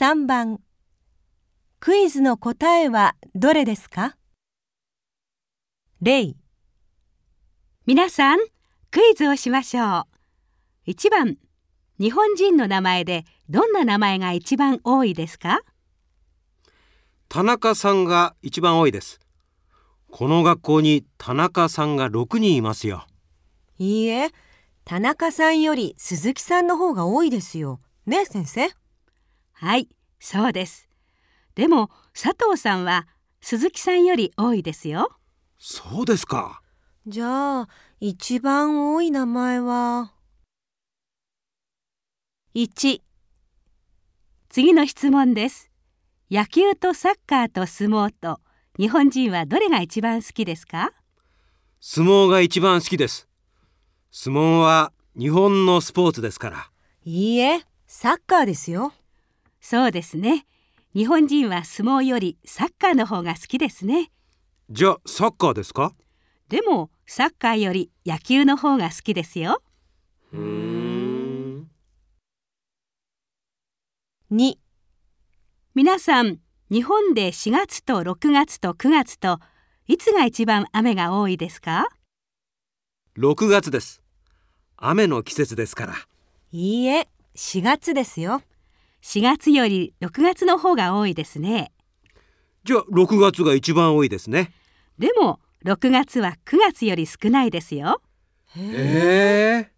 3番。クイズの答えはどれですか？例皆さんクイズをしましょう。1番。日本人の名前でどんな名前が一番多いですか？田中さんが一番多いです。この学校に田中さんが6人いますよ。いいえ。田中さんより鈴木さんの方が多いですよ。ね先生？はいそうです。でも佐藤さんは鈴木さんより多いですよ。そうですか。じゃあ一番多い名前は？1次の質問です。野球とサッカーと相撲と日本人はどれが一番好きですか？相撲が一番好きです。相撲は日本のスポーツですから。いいえサッカーですよそうですね。日本人は相撲よりサッカーの方が好きですね。じゃあサッカーですか？でもサッカーより野球の方が好きですよ。うーん2皆さん日本で4月と6月と9月といつが一番雨が多いですか？6月です。雨の季節ですから。いいえ4月ですよ4月より6月の方が多いですね。じゃあ6月が一番多いですね。でも6月は9月より少ないですよ。へえ